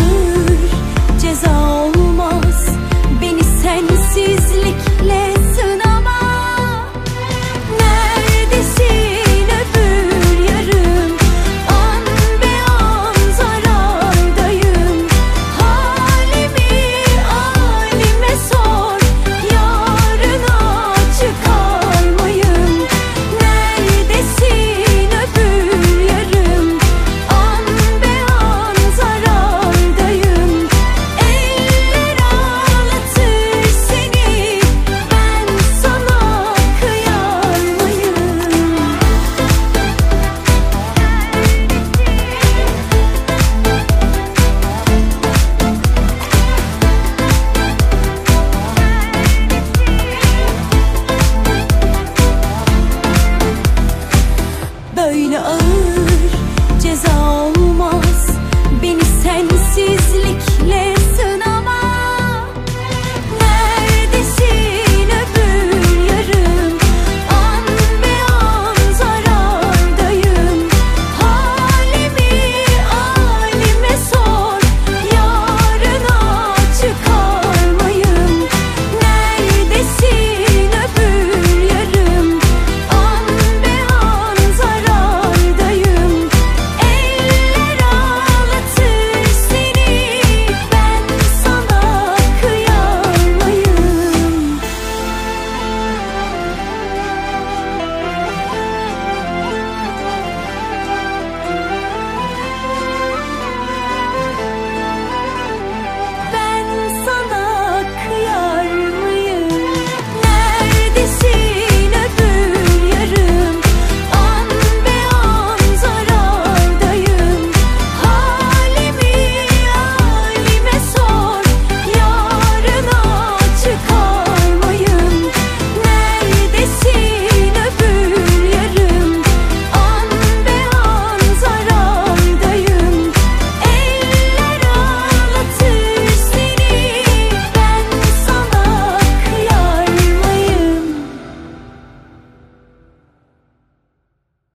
ağır ceza olmaz. Beni sensizlikle